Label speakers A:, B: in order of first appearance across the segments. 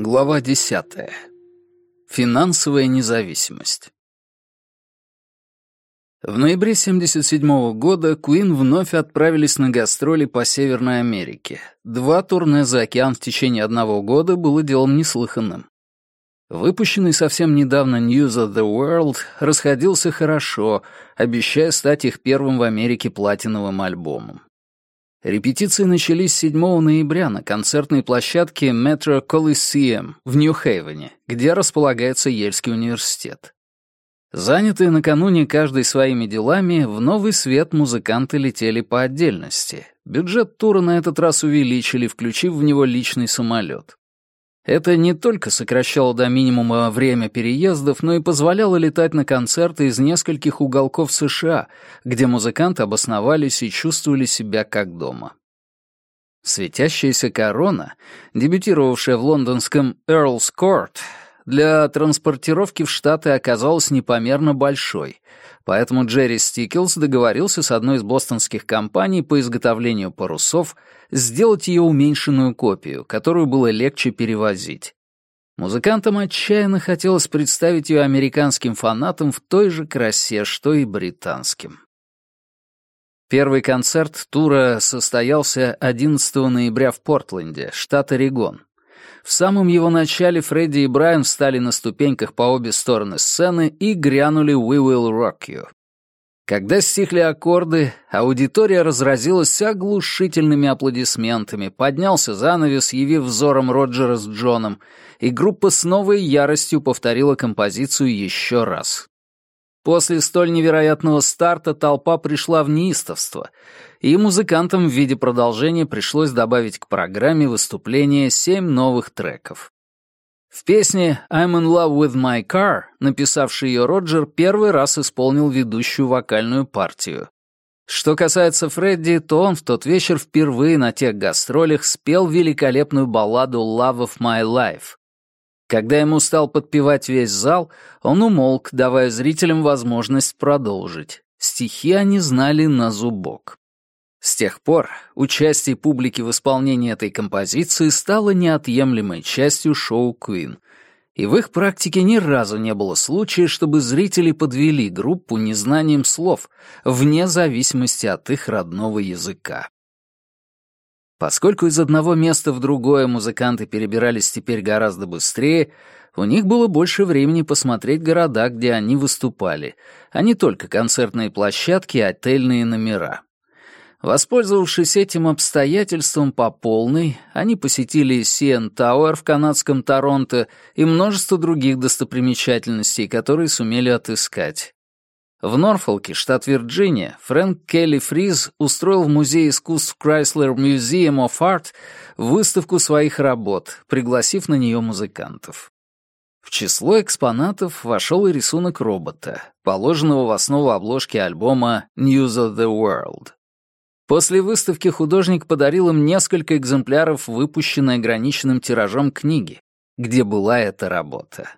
A: Глава 10. Финансовая независимость. В ноябре 1977 -го года Куин вновь отправились на гастроли по Северной Америке. Два турне за океан в течение одного года было делом неслыханным. Выпущенный совсем недавно News of the World расходился хорошо, обещая стать их первым в Америке платиновым альбомом. Репетиции начались 7 ноября на концертной площадке Metro Coliseum в Нью-Хейвене, где располагается Ельский университет. Занятые накануне каждой своими делами, в новый свет музыканты летели по отдельности. Бюджет тура на этот раз увеличили, включив в него личный самолет. Это не только сокращало до минимума время переездов, но и позволяло летать на концерты из нескольких уголков США, где музыканты обосновались и чувствовали себя как дома. Светящаяся корона, дебютировавшая в лондонском Earl's Court, для транспортировки в Штаты оказалась непомерно большой, поэтому Джерри Стикелс договорился с одной из бостонских компаний по изготовлению парусов сделать ее уменьшенную копию, которую было легче перевозить. Музыкантам отчаянно хотелось представить ее американским фанатам в той же красе, что и британским. Первый концерт тура состоялся 11 ноября в Портленде, штат Орегон. В самом его начале Фредди и Брайан встали на ступеньках по обе стороны сцены и грянули «We will rock you». Когда стихли аккорды, аудитория разразилась оглушительными аплодисментами, поднялся занавес, явив взором Роджера с Джоном, и группа с новой яростью повторила композицию еще раз. После столь невероятного старта толпа пришла в неистовство, и музыкантам в виде продолжения пришлось добавить к программе выступления семь новых треков. В песне «I'm in love with my car», написавший ее Роджер, первый раз исполнил ведущую вокальную партию. Что касается Фредди, то он в тот вечер впервые на тех гастролях спел великолепную балладу «Love of my life», когда ему стал подпевать весь зал, он умолк, давая зрителям возможность продолжить. Стихи они знали на зубок. С тех пор участие публики в исполнении этой композиции стало неотъемлемой частью шоу «Куин», и в их практике ни разу не было случая, чтобы зрители подвели группу незнанием слов, вне зависимости от их родного языка. Поскольку из одного места в другое музыканты перебирались теперь гораздо быстрее, у них было больше времени посмотреть города, где они выступали, а не только концертные площадки и отельные номера. Воспользовавшись этим обстоятельством по полной, они посетили Сиэн Тауэр в канадском Торонто и множество других достопримечательностей, которые сумели отыскать. В Норфолке, штат Вирджиния, Фрэнк Келли Фриз устроил в Музее искусств Chrysler Museum of Art выставку своих работ, пригласив на нее музыкантов. В число экспонатов вошел и рисунок робота, положенного в основу обложки альбома «News of the World». После выставки художник подарил им несколько экземпляров, выпущенной ограниченным тиражом книги, где была эта работа.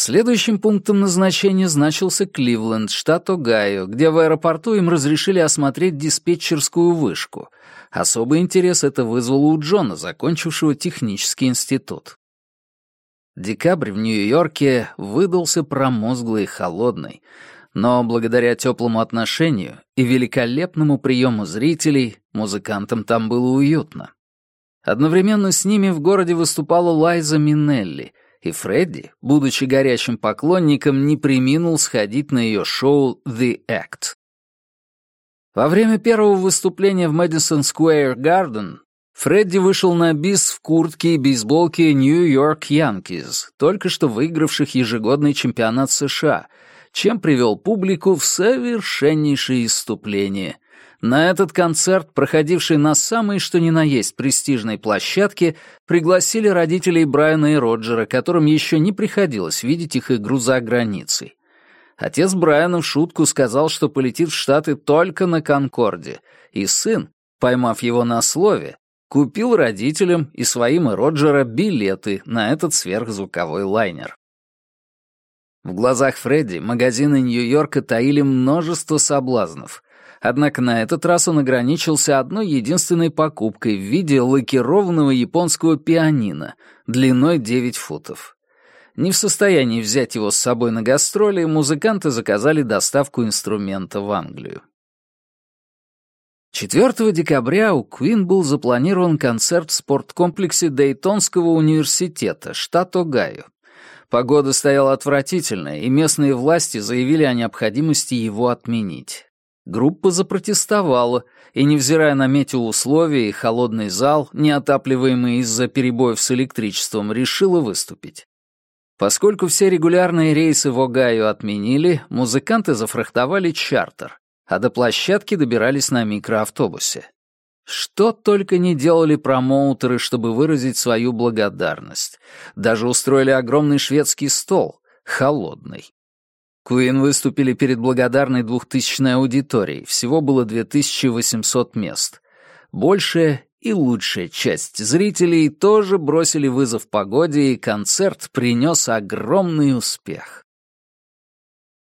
A: Следующим пунктом назначения значился Кливленд, штат Огайо, где в аэропорту им разрешили осмотреть диспетчерскую вышку. Особый интерес это вызвало у Джона, закончившего технический институт. Декабрь в Нью-Йорке выдался промозглый и холодный, но благодаря теплому отношению и великолепному приему зрителей музыкантам там было уютно. Одновременно с ними в городе выступала Лайза Минелли — и Фредди, будучи горячим поклонником, не приминул сходить на ее шоу «The Act». Во время первого выступления в Madison Square Garden Фредди вышел на бис в куртке и бейсболке New York Yankees, только что выигравших ежегодный чемпионат США, чем привел публику в совершеннейшее иступление — на этот концерт, проходивший на самой что ни на есть престижной площадке, пригласили родителей Брайана и Роджера, которым еще не приходилось видеть их игру за границей. Отец Брайана в шутку сказал, что полетит в Штаты только на «Конкорде», и сын, поймав его на слове, купил родителям и своим и Роджера билеты на этот сверхзвуковой лайнер. В глазах Фредди магазины Нью-Йорка таили множество соблазнов, Однако на этот раз он ограничился одной единственной покупкой в виде лакированного японского пианино длиной 9 футов. Не в состоянии взять его с собой на гастроли, музыканты заказали доставку инструмента в Англию. 4 декабря у Квин был запланирован концерт в спорткомплексе Дейтонского университета, штат Огайо. Погода стояла отвратительная, и местные власти заявили о необходимости его отменить. Группа запротестовала, и, невзирая на метеоусловия и холодный зал, неотапливаемый из-за перебоев с электричеством, решила выступить. Поскольку все регулярные рейсы в Огайо отменили, музыканты зафрахтовали чартер, а до площадки добирались на микроавтобусе. Что только не делали промоутеры, чтобы выразить свою благодарность. Даже устроили огромный шведский стол, холодный, Куин выступили перед благодарной двухтысячной аудиторией, всего было 2800 мест. Большая и лучшая часть зрителей тоже бросили вызов погоде, и концерт принес огромный успех.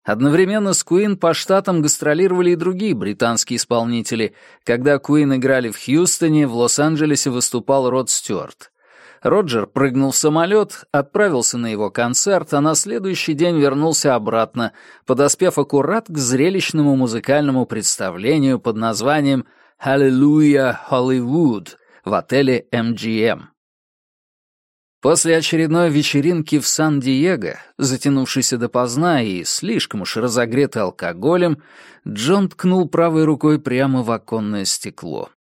A: Одновременно с Куин по штатам гастролировали и другие британские исполнители. Когда Куин играли в Хьюстоне, в Лос-Анджелесе выступал Род Стюарт. Роджер прыгнул в самолет, отправился на его концерт, а на следующий день вернулся обратно, подоспев аккурат к зрелищному музыкальному представлению под названием «Аллилуйя Холливуд» в отеле MGM. После очередной вечеринки в Сан-Диего, затянувшейся допоздна и слишком уж разогретой алкоголем, Джон ткнул правой рукой прямо в оконное стекло.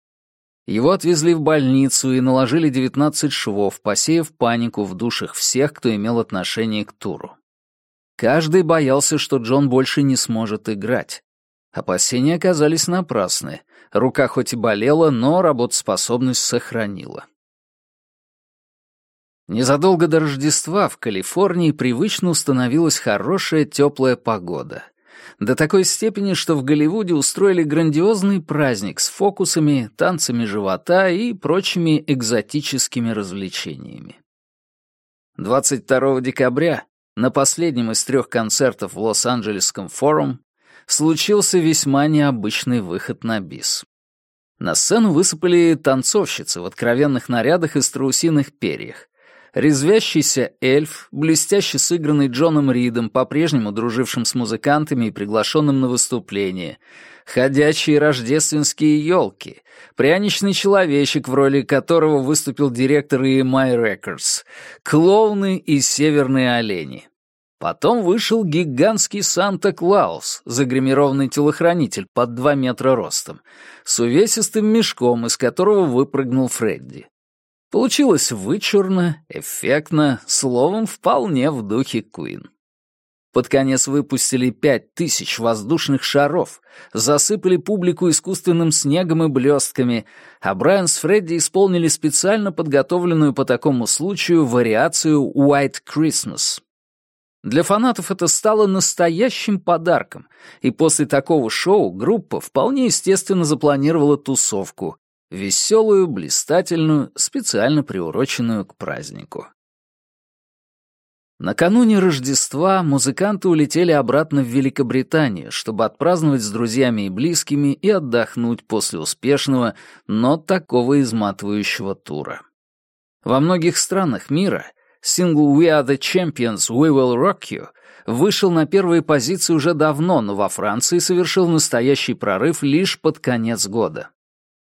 A: Его отвезли в больницу и наложили 19 швов, посеяв панику в душах всех, кто имел отношение к туру. Каждый боялся, что Джон больше не сможет играть. Опасения оказались напрасны. Рука хоть и болела, но работоспособность сохранила. Незадолго до Рождества в Калифорнии привычно установилась хорошая теплая погода — до такой степени, что в Голливуде устроили грандиозный праздник с фокусами, танцами живота и прочими экзотическими развлечениями. 22 декабря на последнем из трех концертов в Лос-Анджелесском форум случился весьма необычный выход на бис. На сцену высыпали танцовщицы в откровенных нарядах и страусиных перьях, Резвящийся эльф, блестяще сыгранный Джоном Ридом, по-прежнему дружившим с музыкантами и приглашенным на выступление, ходячие рождественские елки, пряничный человечек, в роли которого выступил директор EMI Records, клоуны и северные олени. Потом вышел гигантский Санта-Клаус, загримированный телохранитель под два метра ростом, с увесистым мешком, из которого выпрыгнул Фредди. Получилось вычурно, эффектно, словом, вполне в духе Куин. Под конец выпустили пять тысяч воздушных шаров, засыпали публику искусственным снегом и блестками, а Брайан с Фредди исполнили специально подготовленную по такому случаю вариацию «White Christmas». Для фанатов это стало настоящим подарком, и после такого шоу группа вполне естественно запланировала тусовку, веселую, блистательную, специально приуроченную к празднику. Накануне Рождества музыканты улетели обратно в Великобританию, чтобы отпраздновать с друзьями и близкими и отдохнуть после успешного, но такого изматывающего тура. Во многих странах мира сингл «We are the champions, we will rock you» вышел на первые позиции уже давно, но во Франции совершил настоящий прорыв лишь под конец года.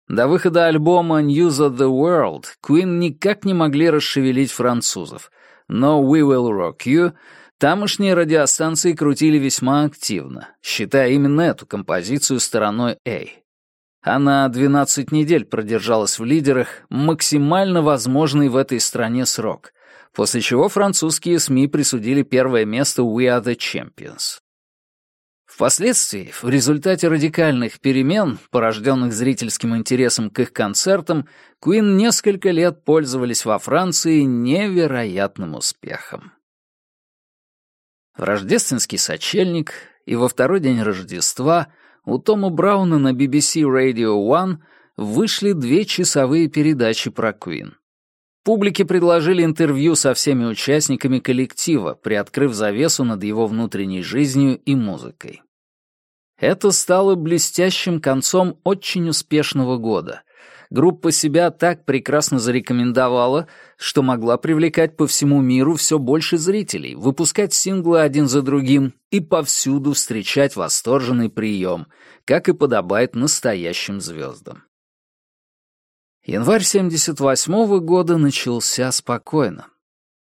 A: До выхода альбома «News of the World» Queen никак не могли расшевелить французов, но «We Will Rock You» тамошние радиостанции крутили весьма активно, считая именно эту композицию стороной «A». Она 12 недель продержалась в лидерах, максимально возможный в этой стране срок, после чего французские СМИ присудили первое место «We Are the Champions». Впоследствии, в результате радикальных перемен, порожденных зрительским интересом к их концертам, Куин несколько лет пользовались во Франции невероятным успехом. В рождественский сочельник и во второй день Рождества у Тома Брауна на BBC Radio One вышли две часовые передачи про Куин. Публике предложили интервью со всеми участниками коллектива, приоткрыв завесу над его внутренней жизнью и музыкой. Это стало блестящим концом очень успешного года. Группа себя так прекрасно зарекомендовала, что могла привлекать по всему миру все больше зрителей, выпускать синглы один за другим и повсюду встречать восторженный прием, как и подобает настоящим звездам. Январь 78-го года начался спокойно.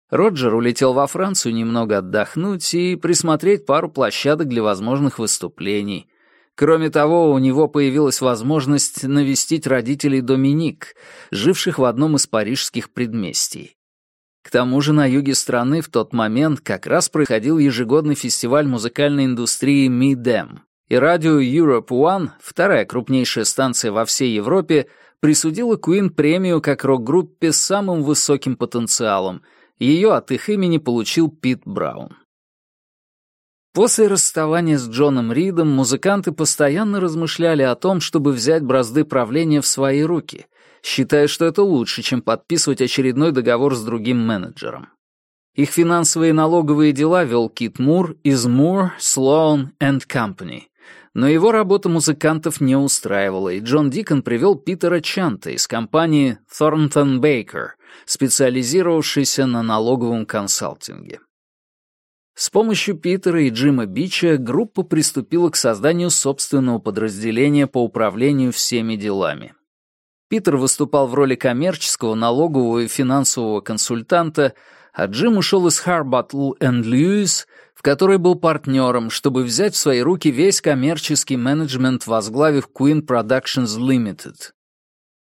A: Роджер улетел во Францию немного отдохнуть и присмотреть пару площадок для возможных выступлений. Кроме того, у него появилась возможность навестить родителей Доминик, живших в одном из парижских предместий. К тому же на юге страны в тот момент как раз проходил ежегодный фестиваль музыкальной индустрии «Мидем», и радио Europe One, вторая крупнейшая станция во всей Европе, присудила Куин премию как рок-группе с самым высоким потенциалом. Ее от их имени получил Пит Браун. После расставания с Джоном Ридом музыканты постоянно размышляли о том, чтобы взять бразды правления в свои руки, считая, что это лучше, чем подписывать очередной договор с другим менеджером. Их финансовые и налоговые дела вел Кит Мур из Moore, Sloan and Company. Но его работа музыкантов не устраивала, и Джон Дикон привел Питера Чанта из компании Thornton Baker, специализировавшейся на налоговом консалтинге. С помощью Питера и Джима Бича группа приступила к созданию собственного подразделения по управлению всеми делами. Питер выступал в роли коммерческого, налогового и финансового консультанта, а Джим ушел из Harbottle and Lewis который был партнером, чтобы взять в свои руки весь коммерческий менеджмент, возглавив Queen Productions Limited.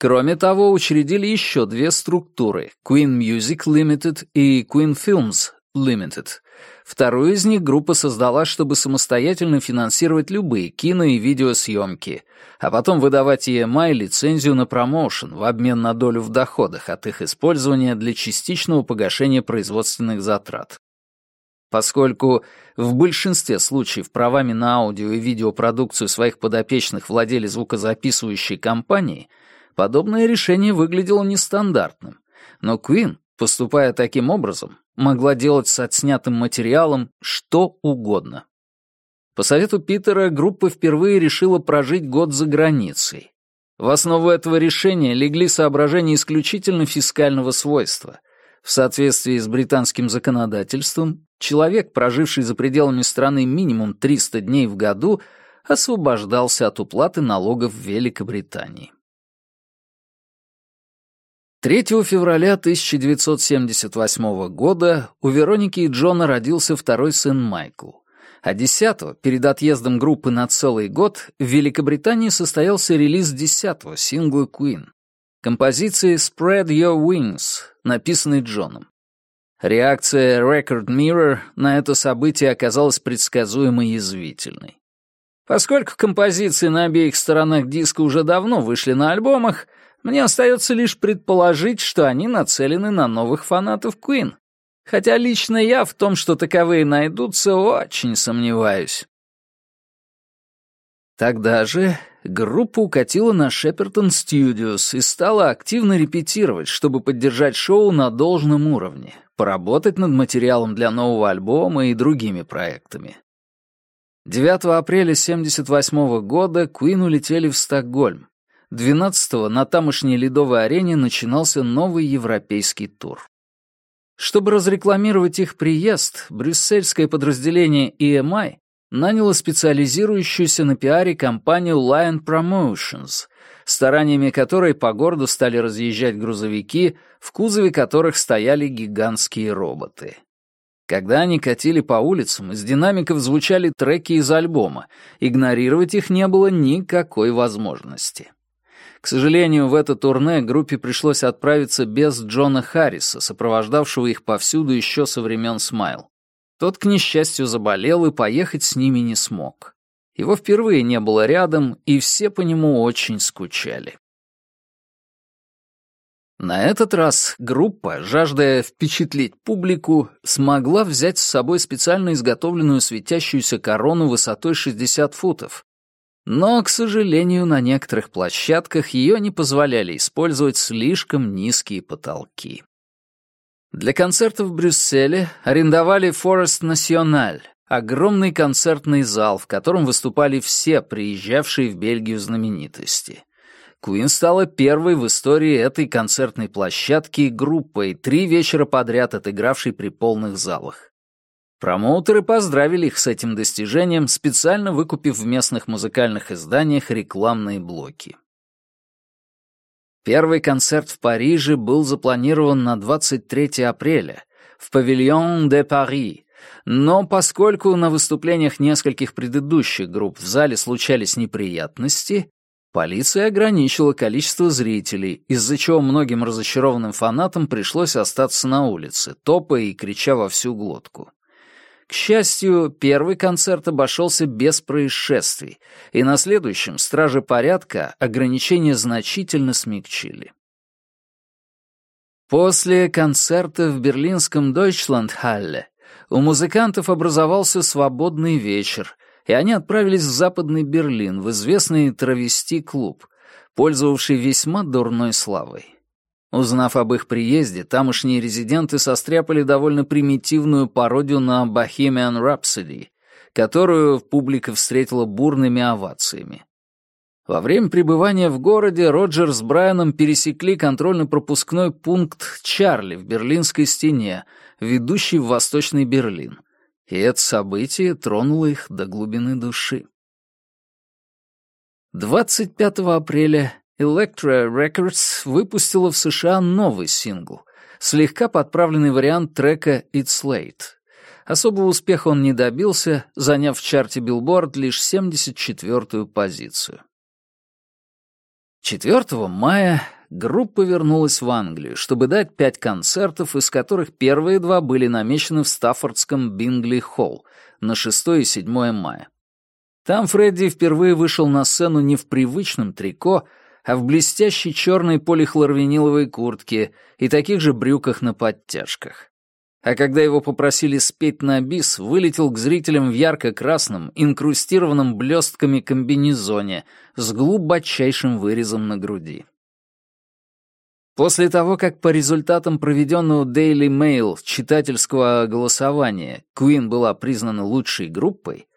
A: Кроме того, учредили еще две структуры — Queen Music Limited и Queen Films Limited. Вторую из них группа создала, чтобы самостоятельно финансировать любые кино- и видеосъемки, а потом выдавать EMI лицензию на промоушен в обмен на долю в доходах от их использования для частичного погашения производственных затрат. Поскольку в большинстве случаев правами на аудио и видеопродукцию своих подопечных владели звукозаписывающие компании, подобное решение выглядело нестандартным. Но Квин, поступая таким образом, могла делать с отснятым материалом что угодно. По совету Питера группа впервые решила прожить год за границей. В основу этого решения легли соображения исключительно фискального свойства — в соответствии с британским законодательством, человек, проживший за пределами страны минимум 300 дней в году, освобождался от уплаты налогов в Великобритании. 3 февраля 1978 года у Вероники и Джона родился второй сын Майкл, а 10 перед отъездом группы на целый год, в Великобритании состоялся релиз 10-го сингла Queen, композиции «Spread Your Wings», написанной Джоном. Реакция Record Mirror на это событие оказалась предсказуемой и язвительной. Поскольку композиции на обеих сторонах диска уже давно вышли на альбомах, мне остается лишь предположить, что они нацелены на новых фанатов Queen. Хотя лично я в том, что таковые найдутся, очень сомневаюсь. Тогда же группа укатила на Шепертон Стюдиос и стала активно репетировать, чтобы поддержать шоу на должном уровне, поработать над материалом для нового альбома и другими проектами. 9 апреля 1978 года Куин улетели в Стокгольм. 12-го на тамошней ледовой арене начинался новый европейский тур. Чтобы разрекламировать их приезд, брюссельское подразделение EMI наняло специализирующуюся на пиаре компанию Lion Promotions — стараниями которой по городу стали разъезжать грузовики, в кузове которых стояли гигантские роботы. Когда они катили по улицам, из динамиков звучали треки из альбома, игнорировать их не было никакой возможности. К сожалению, в это турне группе пришлось отправиться без Джона Харриса, сопровождавшего их повсюду еще со времен «Смайл». Тот, к несчастью, заболел и поехать с ними не смог. Его впервые не было рядом, и все по нему очень скучали. На этот раз группа, жаждая впечатлить публику, смогла взять с собой специально изготовленную светящуюся корону высотой 60 футов. Но, к сожалению, на некоторых площадках ее не позволяли использовать слишком низкие потолки. Для концерта в Брюсселе арендовали Forest Националь огромный концертный зал, в котором выступали все приезжавшие в Бельгию знаменитости. Куин стала первой в истории этой концертной площадки группой, три вечера подряд отыгравшей при полных залах. Промоутеры поздравили их с этим достижением, специально выкупив в местных музыкальных изданиях рекламные блоки. Первый концерт в Париже был запланирован на 23 апреля в павильон де Пари, но поскольку на выступлениях нескольких предыдущих групп в зале случались неприятности, полиция ограничила количество зрителей, из-за чего многим разочарованным фанатам пришлось остаться на улице, топая и крича во всю глотку. К счастью, первый концерт обошелся без происшествий, и на следующем стражи порядка ограничения значительно смягчили. После концерта в берлинском Дойчландхалле у музыкантов образовался свободный вечер, и они отправились в Западный Берлин, в известный травести-клуб, пользовавший весьма дурной славой. Узнав об их приезде, тамошние резиденты состряпали довольно примитивную пародию на «Bohemian Rhapsody», которую публика встретила бурными овациями. Во время пребывания в городе Роджер с Брайаном пересекли контрольно-пропускной пункт Чарли в Берлинской стене, ведущий в Восточный Берлин. И это событие тронуло их до глубины души. 25 апреля Electra Records выпустила в США новый сингл, слегка подправленный вариант трека «It's Late». Особого успеха он не добился, заняв в чарте Билборд лишь 74-ю позицию. 4 мая группа вернулась в Англию, чтобы дать пять концертов, из которых первые два были намечены в Стаффордском Бингли-холл на 6 и 7 мая. Там Фредди впервые вышел на сцену не в привычном трико, а в блестящей черной полихлорвиниловой куртке и таких же брюках на подтяжках. А когда его попросили спеть на бис, вылетел к зрителям в ярко-красном, инкрустированном блестками комбинезоне с глубочайшим вырезом на груди. После того, как по результатам проведенного Daily Mail читательского голосования Queen была признана лучшей группой,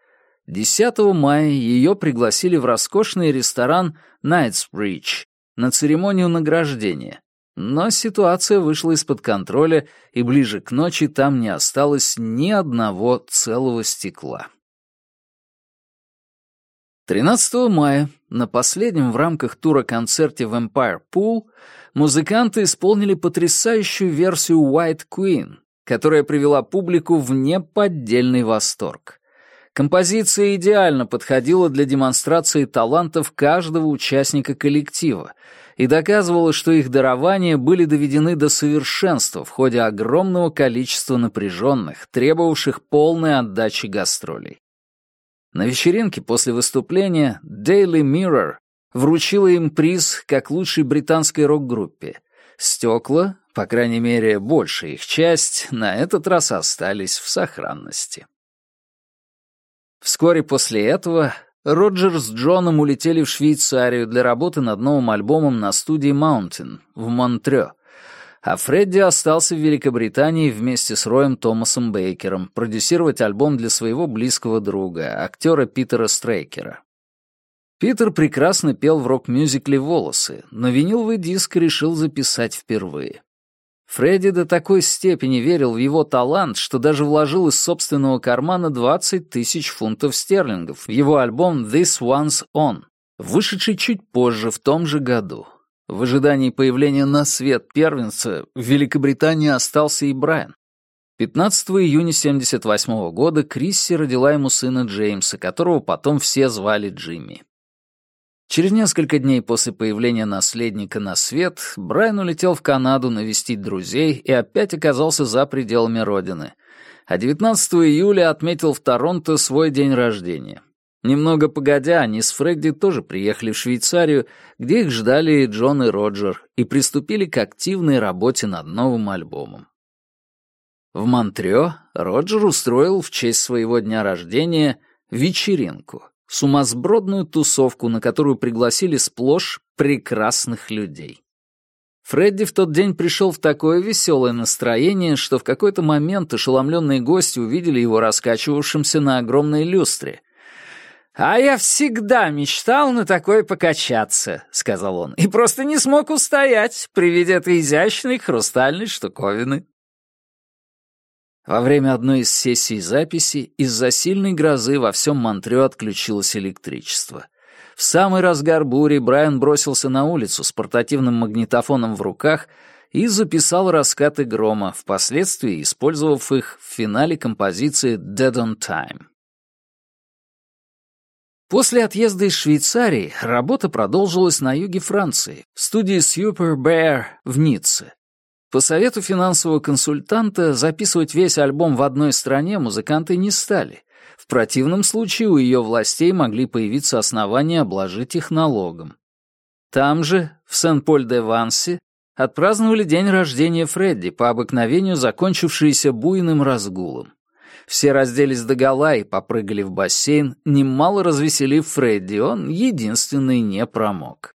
A: 10 мая ее пригласили в роскошный ресторан Knightsbridge на церемонию награждения, но ситуация вышла из-под контроля, и ближе к ночи там не осталось ни одного целого стекла. 13 мая на последнем в рамках тура концерте в Empire Pool музыканты исполнили потрясающую версию White Queen, которая привела публику в неподдельный восторг. Композиция идеально подходила для демонстрации талантов каждого участника коллектива — и доказывала, что их дарования были доведены до совершенства в ходе огромного количества напряженных, требовавших полной отдачи гастролей. На вечеринке после выступления Daily Mirror вручила им приз как лучшей британской рок-группе. Стекла, по крайней мере, большая их часть, на этот раз остались в сохранности. Вскоре после этого Роджерс с Джоном улетели в Швейцарию для работы над новым альбомом на студии Mountain в Монтрео, а Фредди остался в Великобритании вместе с Роем Томасом Бейкером продюсировать альбом для своего близкого друга, актера Питера Стрейкера. Питер прекрасно пел в рок-мюзикле «Волосы», но виниловый диск решил записать впервые. Фредди до такой степени верил в его талант, что даже вложил из собственного кармана 20 тысяч фунтов стерлингов в его альбом «This One's On», вышедший чуть позже в том же году. В ожидании появления на свет первенца в Великобритании остался и Брайан. 15 июня 1978 года Крисси родила ему сына Джеймса, которого потом все звали Джимми. Через несколько дней после появления наследника на свет, Брайан улетел в Канаду навестить друзей и опять оказался за пределами родины. А 19 июля отметил в Торонто свой день рождения. Немного погодя, они с Фредди тоже приехали в Швейцарию, где их ждали Джон и Роджер, и приступили к активной работе над новым альбомом. В Монтрео Роджер устроил в честь своего дня рождения вечеринку — сумасбродную тусовку, на которую пригласили сплошь прекрасных людей. Фредди в тот день пришел в такое веселое настроение, что в какой-то момент ошеломленные гости увидели его раскачивавшимся на огромной люстре. «А я всегда мечтал на такой покачаться», — сказал он, «и просто не смог устоять при виде этой изящной хрустальной штуковины». Во время одной из сессий записи из-за сильной грозы во всем Монтрео отключилось электричество. В самый разгар бури Брайан бросился на улицу с портативным магнитофоном в руках и записал раскаты грома, впоследствии использовав их в финале композиции «Dead on Time». После отъезда из Швейцарии работа продолжилась на юге Франции, в студии Super Bear в Ницце. По совету финансового консультанта записывать весь альбом в одной стране музыканты не стали. В противном случае у ее властей могли появиться основания обложить их налогом. Там же, в Сен-Поль-де-Вансе, отпраздновали день рождения Фредди, по обыкновению закончившийся буйным разгулом. Все разделись догола и попрыгали в бассейн, немало развеселив Фредди, он единственный не промок.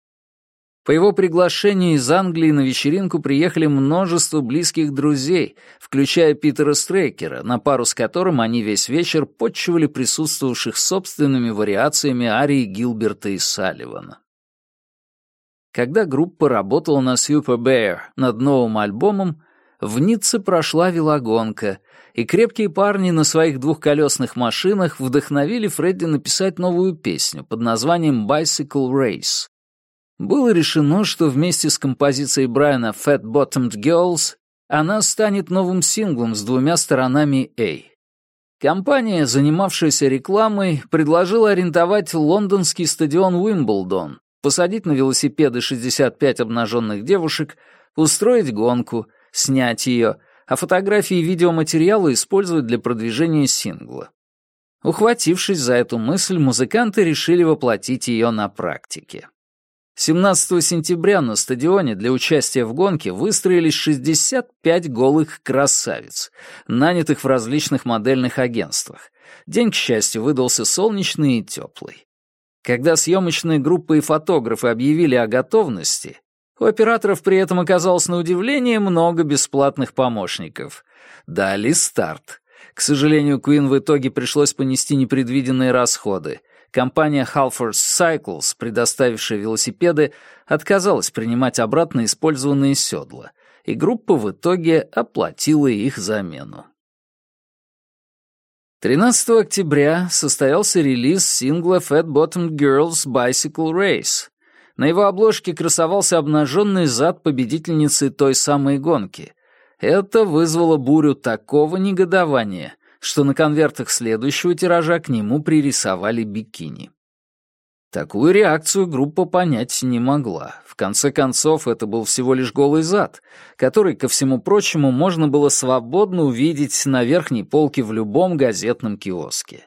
A: По его приглашению из Англии на вечеринку приехали множество близких друзей, включая Питера Стрейкера, на пару с которым они весь вечер подчивали присутствовавших собственными вариациями арии Гилберта и Салливана. Когда группа работала на Super Bear над новым альбомом, в Ницце прошла велогонка, и крепкие парни на своих двухколесных машинах вдохновили Фредди написать новую песню под названием «Bicycle Race», было решено, что вместе с композицией Брайана «Fat Bottomed Girls» она станет новым синглом с двумя сторонами «A». Компания, занимавшаяся рекламой, предложила арендовать лондонский стадион Уимблдон, посадить на велосипеды 65 обнаженных девушек, устроить гонку, снять ее, а фотографии и видеоматериалы использовать для продвижения сингла. Ухватившись за эту мысль, музыканты решили воплотить ее на практике. 17 сентября на стадионе для участия в гонке выстроились 65 голых красавиц, нанятых в различных модельных агентствах. День, к счастью, выдался солнечный и теплый. Когда съемочные группы и фотографы объявили о готовности, у операторов при этом оказалось на удивление много бесплатных помощников. Дали старт. К сожалению, Куин в итоге пришлось понести непредвиденные расходы — Компания Halfords Cycles, предоставившая велосипеды, отказалась принимать обратно использованные седла, и группа в итоге оплатила их замену. 13 октября состоялся релиз сингла Fat Bottom Girls Bicycle Race. На его обложке красовался обнаженный зад победительницы той самой гонки. Это вызвало бурю такого негодования — что на конвертах следующего тиража к нему пририсовали бикини. Такую реакцию группа понять не могла. В конце концов, это был всего лишь голый зад, который, ко всему прочему, можно было свободно увидеть на верхней полке в любом газетном киоске.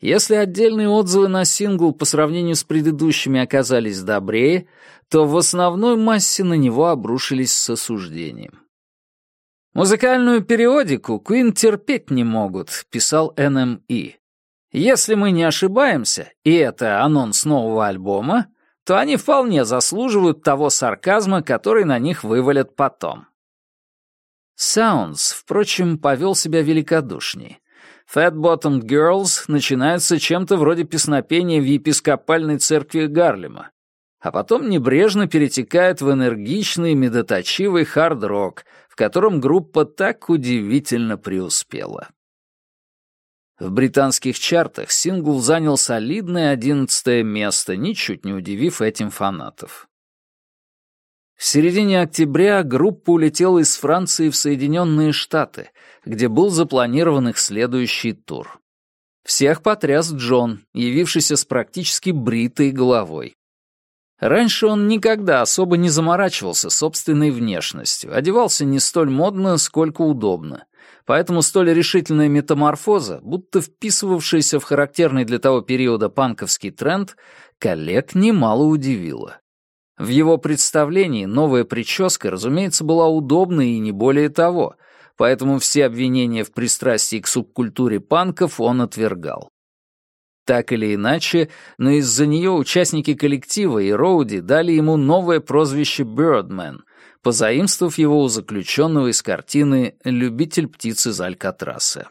A: Если отдельные отзывы на сингл по сравнению с предыдущими оказались добрее, то в основной массе на него обрушились с осуждением. Музыкальную периодику Куин терпеть не могут, писал НМИ. Если мы не ошибаемся, и это анонс нового альбома, то они вполне заслуживают того сарказма, который на них вывалят потом. Саундс, впрочем, повел себя великодушней. Fat Bottomed Girls начинается чем-то вроде песнопения в епископальной церкви Гарлема, а потом небрежно перетекает в энергичный медоточивый хард-рок, в котором группа так удивительно преуспела. В британских чартах сингл занял солидное одиннадцатое место, ничуть не удивив этим фанатов. В середине октября группа улетела из Франции в Соединенные Штаты, где был запланирован их следующий тур. Всех потряс Джон, явившийся с практически бритой головой. Раньше он никогда особо не заморачивался собственной внешностью, одевался не столь модно, сколько удобно. Поэтому столь решительная метаморфоза, будто вписывавшаяся в характерный для того периода панковский тренд, коллег немало удивила. В его представлении новая прическа, разумеется, была удобной и не более того, поэтому все обвинения в пристрастии к субкультуре панков он отвергал. Так или иначе, но из-за нее участники коллектива и Роуди дали ему новое прозвище «Бёрдмен», позаимствовав его у заключенного из картины «Любитель птиц из Алькатраса».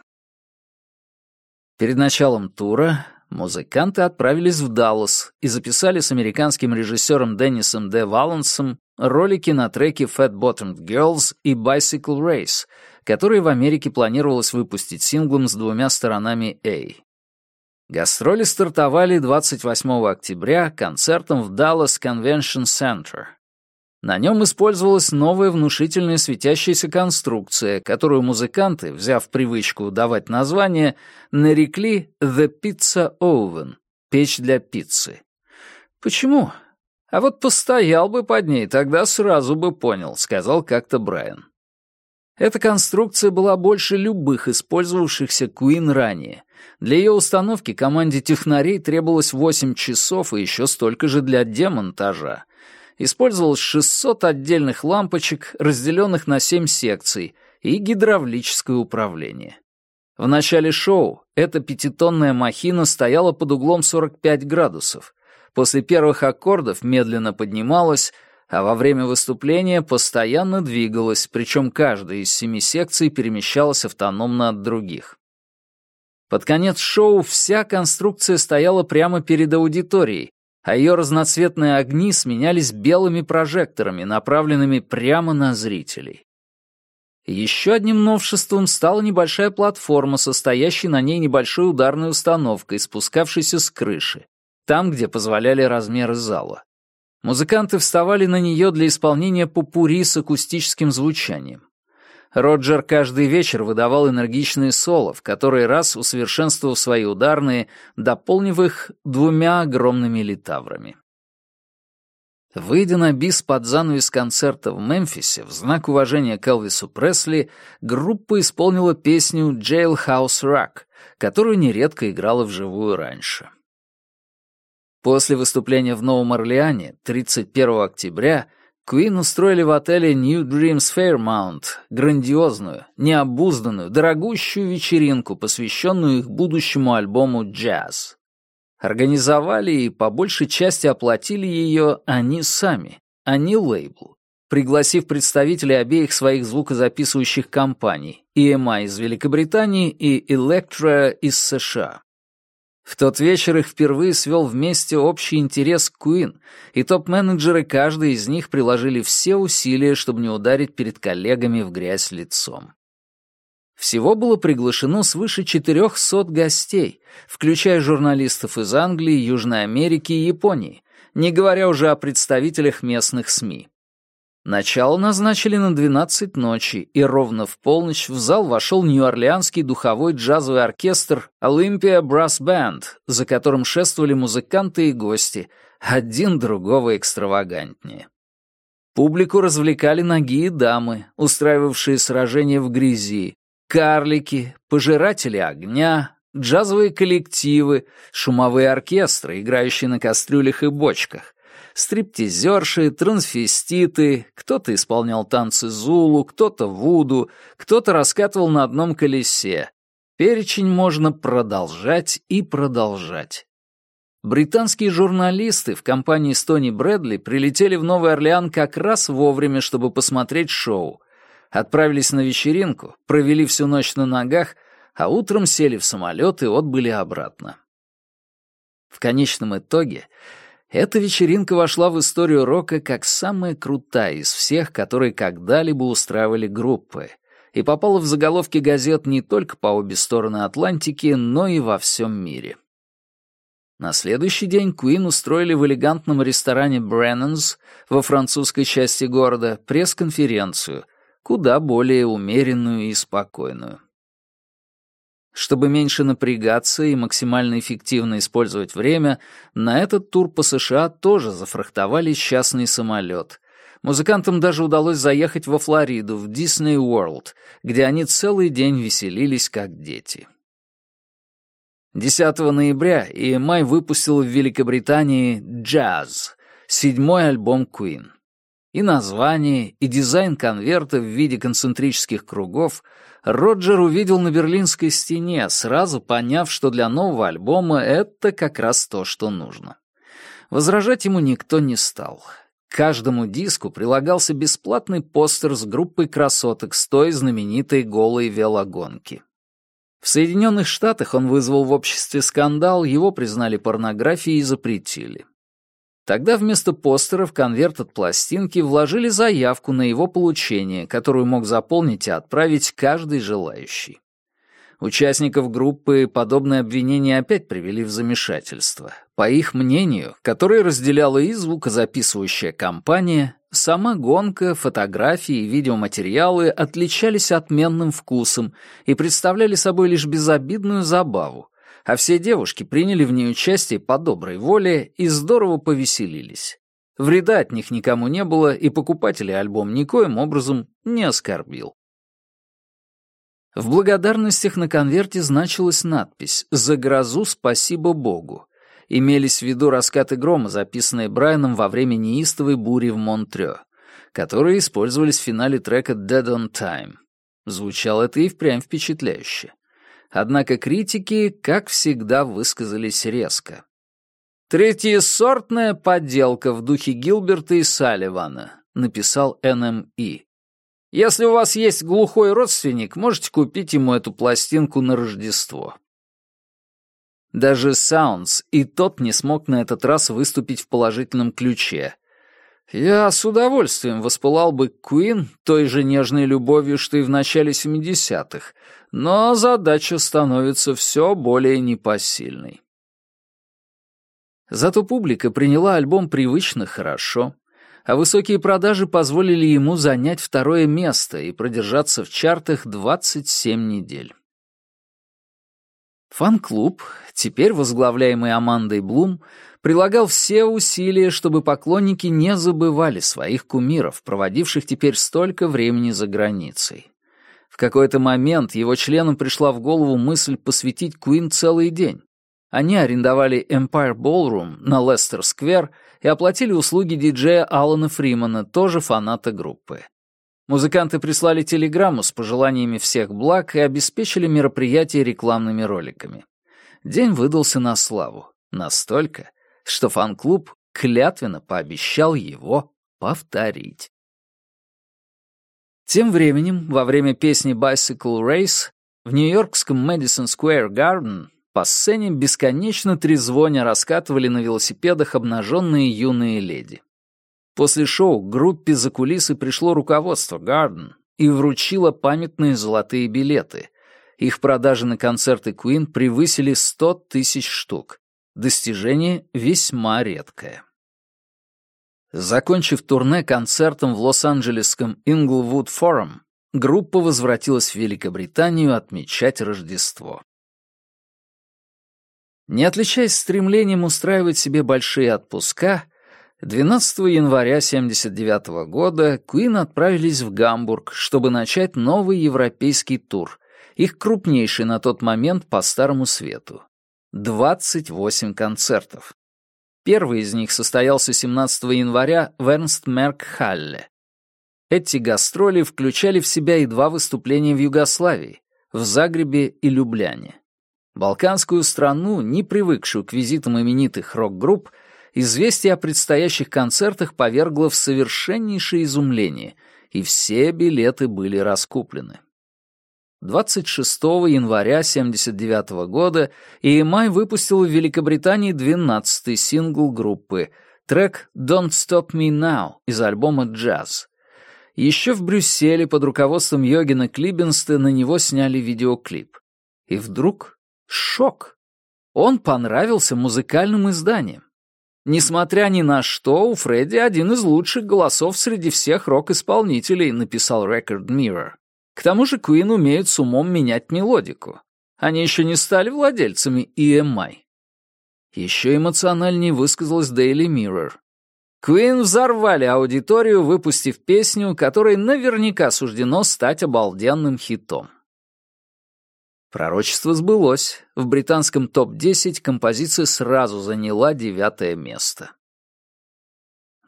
A: Перед началом тура музыканты отправились в Даллас и записали с американским режиссером Деннисом Д. Валансом ролики на треке Fat Bottomed Girls и Bicycle Race, которые в Америке планировалось выпустить синглом с двумя сторонами A. Гастроли стартовали 28 октября концертом в Dallas Convention Center. На нем использовалась новая внушительная светящаяся конструкция, которую музыканты, взяв привычку давать название, нарекли «The Pizza Oven» — печь для пиццы. Почему? А вот постоял бы под ней, тогда сразу бы понял, сказал как-то Брайан. Эта конструкция была больше любых использовавшихся Куин ранее, для ее установки команде технарей требовалось 8 часов и еще столько же для демонтажа. Использовалось 600 отдельных лампочек, разделенных на 7 секций, и гидравлическое управление. В начале шоу эта пятитонная махина стояла под углом 45 градусов. После первых аккордов медленно поднималась, а во время выступления постоянно двигалась, причем каждая из семи секций перемещалась автономно от других. Под конец шоу вся конструкция стояла прямо перед аудиторией, а ее разноцветные огни сменялись белыми прожекторами, направленными прямо на зрителей. Еще одним новшеством стала небольшая платформа, состоящая на ней небольшой ударной установкой, спускавшейся с крыши, там, где позволяли размеры зала. Музыканты вставали на нее для исполнения попури с акустическим звучанием. Роджер каждый вечер выдавал энергичные соло, в который раз усовершенствовав свои ударные, дополнив их двумя огромными литаврами. Выйдя на бис под занавес концерта в Мемфисе, в знак уважения к Элвису Пресли, группа исполнила песню «Jailhouse Rock», которую нередко играла вживую раньше. После выступления в Новом Орлеане 31 октября — Куин устроили в отеле New Dreams Fairmount грандиозную, необузданную, дорогущую вечеринку, посвященную их будущему альбому «Джаз». Организовали и по большей части оплатили ее они сами, а не лейбл, пригласив представителей обеих своих звукозаписывающих компаний EMI из Великобритании и Electra из США. В тот вечер их впервые свел вместе общий интерес Куин, и топ-менеджеры каждый из них приложили все усилия, чтобы не ударить перед коллегами в грязь лицом. Всего было приглашено свыше 400 гостей, включая журналистов из Англии, Южной Америки и Японии, не говоря уже о представителях местных СМИ. Начало назначили на 12 ночи, и ровно в полночь в зал вошел нью-орлеанский духовой джазовый оркестр Olympia Brass Band, за которым шествовали музыканты и гости, один другого экстравагантнее. Публику развлекали ноги и дамы, устраивавшие сражения в грязи, карлики, пожиратели огня, джазовые коллективы, шумовые оркестры, играющие на кастрюлях и бочках, стриптизерши, трансвеститы, кто-то исполнял танцы зулу, кто-то вуду, кто-то раскатывал на одном колесе. Перечень можно продолжать и продолжать. Британские журналисты в компании с Тони Брэдли прилетели в Новый Орлеан как раз вовремя, чтобы посмотреть шоу. Отправились на вечеринку, провели всю ночь на ногах, а утром сели в самолет и отбыли обратно. В конечном итоге эта вечеринка вошла в историю рока как самая крутая из всех, которые когда-либо устраивали группы, и попала в заголовки газет не только по обе стороны Атлантики, но и во всем мире. На следующий день Куин устроили в элегантном ресторане Бреннанс во французской части города пресс-конференцию, куда более умеренную и спокойную. Чтобы меньше напрягаться и максимально эффективно использовать время, на этот тур по США тоже зафрахтовали частный самолет. Музыкантам даже удалось заехать во Флориду, в Дисней Уорлд, где они целый день веселились как дети. 10 ноября EMI выпустил в Великобритании «Джаз» — седьмой альбом Queen. И название, и дизайн конверта в виде концентрических кругов — Роджер увидел на берлинской стене, сразу поняв, что для нового альбома это как раз то, что нужно. Возражать ему никто не стал. К каждому диску прилагался бесплатный постер с группой красоток с той знаменитой голой велогонки. В Соединенных Штатах он вызвал в обществе скандал, его признали порнографией и запретили. Тогда вместо постера в конверт от пластинки вложили заявку на его получение, которую мог заполнить и отправить каждый желающий. Участников группы подобные обвинения опять привели в замешательство. По их мнению, которое разделяла и звукозаписывающая компания, сама гонка, фотографии и видеоматериалы отличались отменным вкусом и представляли собой лишь безобидную забаву, а все девушки приняли в ней участие по доброй воле и здорово повеселились. Вреда от них никому не было, и покупателей альбом никоим образом не оскорбил. В благодарностях на конверте значилась надпись «За грозу спасибо Богу». Имелись в виду раскаты грома, записанные Брайаном во время неистовой бури в Монтрё, которые использовались в финале трека «Dead on Time». Звучало это и впрямь впечатляюще. Однако критики, как всегда, высказались резко. «Третья сортная подделка в духе Гилберта и Салливана», — написал НМИ. «Если у вас есть глухой родственник, можете купить ему эту пластинку на Рождество». Даже Саунс и тот не смог на этот раз выступить в положительном ключе, я с удовольствием воспылал бы Куин той же нежной любовью, что и в начале 70-х, но задача становится все более непосильной. Зато публика приняла альбом привычно хорошо, а высокие продажи позволили ему занять второе место и продержаться в чартах 27 недель. Фан-клуб, теперь возглавляемый Амандой Блум, прилагал все усилия, чтобы поклонники не забывали своих кумиров, проводивших теперь столько времени за границей. В какой-то момент его членам пришла в голову мысль посвятить Куин целый день. Они арендовали Empire Ballroom на Лестер-сквер и оплатили услуги диджея Алана Фримана, тоже фаната группы. Музыканты прислали телеграмму с пожеланиями всех благ и обеспечили мероприятие рекламными роликами. День выдался на славу. Настолько, что фан-клуб клятвенно пообещал его повторить. Тем временем, во время песни «Bicycle Race» в нью-йоркском Madison Square Garden по сцене бесконечно трезвоня раскатывали на велосипедах обнаженные юные леди. После шоу группе за кулисы пришло руководство Гарден и вручило памятные золотые билеты. Их продажи на концерты Queen превысили 100 тысяч штук достижение весьма редкое. Закончив турне концертом в Лос-Анджелесском Inglewood Forum, группа возвратилась в Великобританию отмечать Рождество. Не отличаясь стремлением устраивать себе большие отпуска, 12 января 1979 года Куин отправились в Гамбург, чтобы начать новый европейский тур, их крупнейший на тот момент по Старому Свету. 28 концертов. Первый из них состоялся 17 января в Эрнст-Мерк-Халле. Эти гастроли включали в себя и два выступления в Югославии, в Загребе и Любляне. Балканскую страну, не привыкшую к визитам именитых рок-групп, известие о предстоящих концертах повергло в совершеннейшее изумление, и все билеты были раскуплены. 26 января 1979 года EMI выпустил в Великобритании 12-й сингл группы, трек «Don't Stop Me Now» из альбома «Джаз». Еще в Брюсселе под руководством Йогена Клибенста на него сняли видеоклип. И вдруг шок. Он понравился музыкальным изданиям. Несмотря ни на что, у Фредди один из лучших голосов среди всех рок-исполнителей, написал Record Mirror. К тому же Куин умеют с умом менять мелодику. Они еще не стали владельцами EMI. Еще эмоциональнее высказалась Daily Mirror. Куин взорвали аудиторию, выпустив песню, которой наверняка суждено стать обалденным хитом. Пророчество сбылось. В британском топ-10 композиция сразу заняла девятое место.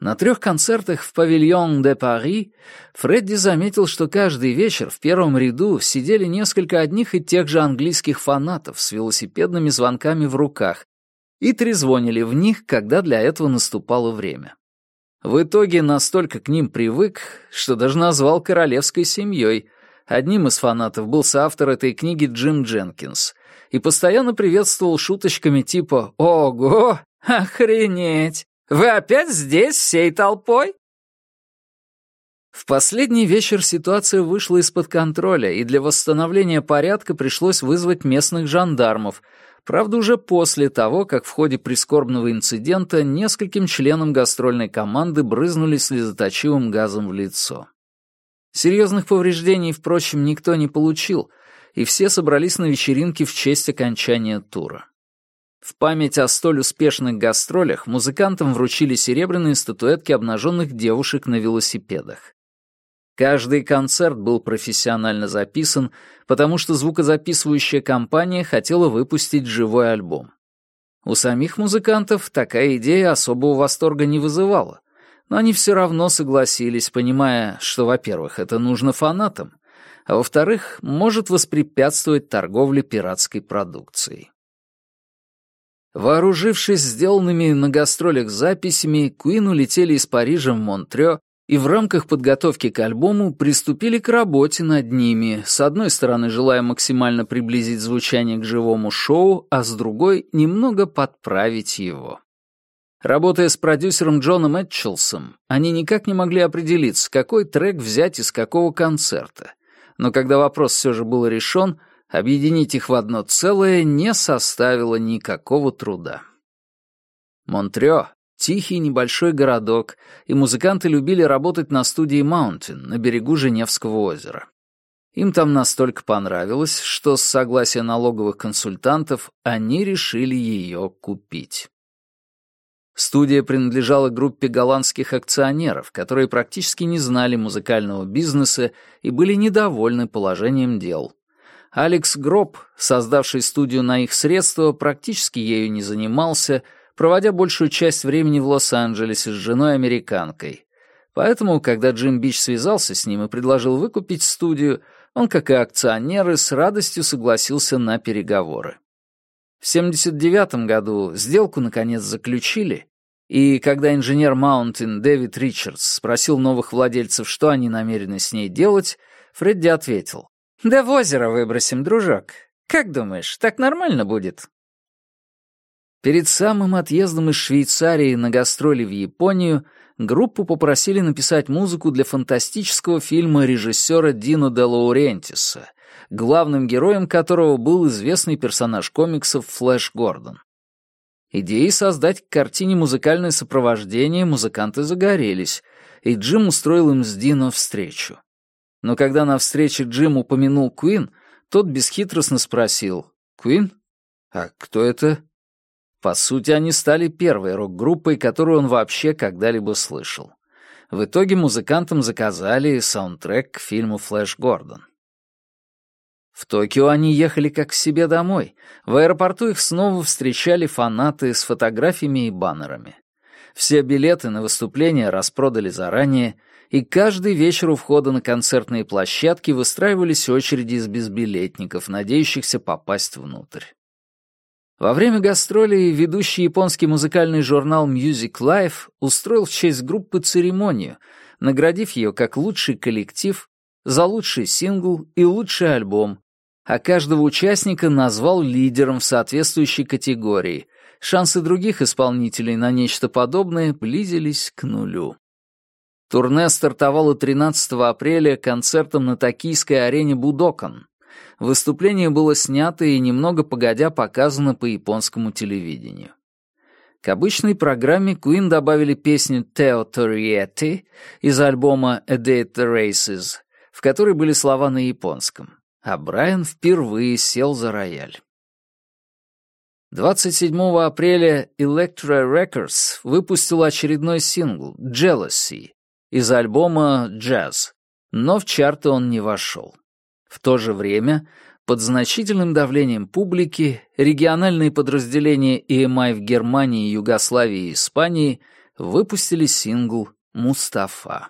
A: На трех концертах в павильон де Пари Фредди заметил, что каждый вечер в первом ряду сидели несколько одних и тех же английских фанатов с велосипедными звонками в руках и трезвонили в них, когда для этого наступало время. В итоге настолько к ним привык, что даже назвал королевской семьей. Одним из фанатов был соавтор этой книги Джим Дженкинс и постоянно приветствовал шуточками типа «Ого! Охренеть!» Вы опять здесь, всей толпой?» В последний вечер ситуация вышла из-под контроля, и для восстановления порядка пришлось вызвать местных жандармов, правда уже после того, как в ходе прискорбного инцидента нескольким членам гастрольной команды брызнули слезоточивым газом в лицо. Серьезных повреждений, впрочем, никто не получил, и все собрались на вечеринке в честь окончания тура. В память о столь успешных гастролях музыкантам вручили серебряные статуэтки обнаженных девушек на велосипедах. Каждый концерт был профессионально записан, потому что звукозаписывающая компания хотела выпустить живой альбом. У самих музыкантов такая идея особого восторга не вызывала, но они все равно согласились, понимая, что, во-первых, это нужно фанатам, а во-вторых, может воспрепятствовать торговле пиратской продукцией. Вооружившись сделанными на гастролях записями, Куин улетели из Парижа в Монтрео и в рамках подготовки к альбому приступили к работе над ними, с одной стороны желая максимально приблизить звучание к живому шоу, а с другой — немного подправить его. Работая с продюсером Джоном Этчелсом, они никак не могли определиться, какой трек взять из какого концерта. Но когда вопрос все же был решен, Объединить их в одно целое не составило никакого труда. Монтрео — тихий небольшой городок, и музыканты любили работать на студии «Маунтин» на берегу Женевского озера. Им там настолько понравилось, что с согласия налоговых консультантов они решили ее купить. Студия принадлежала группе голландских акционеров, которые практически не знали музыкального бизнеса и были недовольны положением дел. Алекс Гроб, создавший студию на их средства, практически ею не занимался, проводя большую часть времени в Лос-Анджелесе с женой-американкой. Поэтому, когда Джим Бич связался с ним и предложил выкупить студию, он, как и акционеры, с радостью согласился на переговоры. В 1979 году сделку, наконец, заключили, и когда инженер Маунтин Дэвид Ричардс спросил новых владельцев, что они намерены с ней делать, Фредди ответил, «Да в озеро выбросим, дружок. Как думаешь, так нормально будет?» Перед самым отъездом из Швейцарии на гастроли в Японию группу попросили написать музыку для фантастического фильма режиссера Дино де Лаурентиса, главным героем которого был известный персонаж комиксов Флэш Гордон. Идеей создать к картине музыкальное сопровождение музыканты загорелись, и Джим устроил им с Дино встречу. Но когда на встрече Джим упомянул Куин, тот бесхитростно спросил «Куин? А кто это?» По сути, они стали первой рок-группой, которую он вообще когда-либо слышал. В итоге музыкантам заказали саундтрек к фильму «Флэш Гордон». В Токио они ехали как к себе домой. В аэропорту их снова встречали фанаты с фотографиями и баннерами. Все билеты на выступление распродали заранее, и каждый вечер у входа на концертные площадки выстраивались очереди из безбилетников, надеющихся попасть внутрь. Во время гастролей ведущий японский музыкальный журнал Music Life устроил в честь группы церемонию, наградив ее как лучший коллектив, за лучший сингл и лучший альбом, а каждого участника назвал лидером в соответствующей категории. Шансы других исполнителей на нечто подобное близились к нулю. Турне стартовало 13 апреля концертом на токийской арене Будокон. Выступление было снято и немного погодя показано по японскому телевидению. К обычной программе Куин добавили песню «Тео Торриетти» из альбома «A Day at the Races», в которой были слова на японском, а Брайан впервые сел за рояль. 27 апреля Electra Records выпустила очередной сингл «Jealousy», из альбома «Джаз», но в чарты он не вошел. В то же время, под значительным давлением публики, региональные подразделения EMI в Германии, Югославии и Испании выпустили сингл «Мустафа».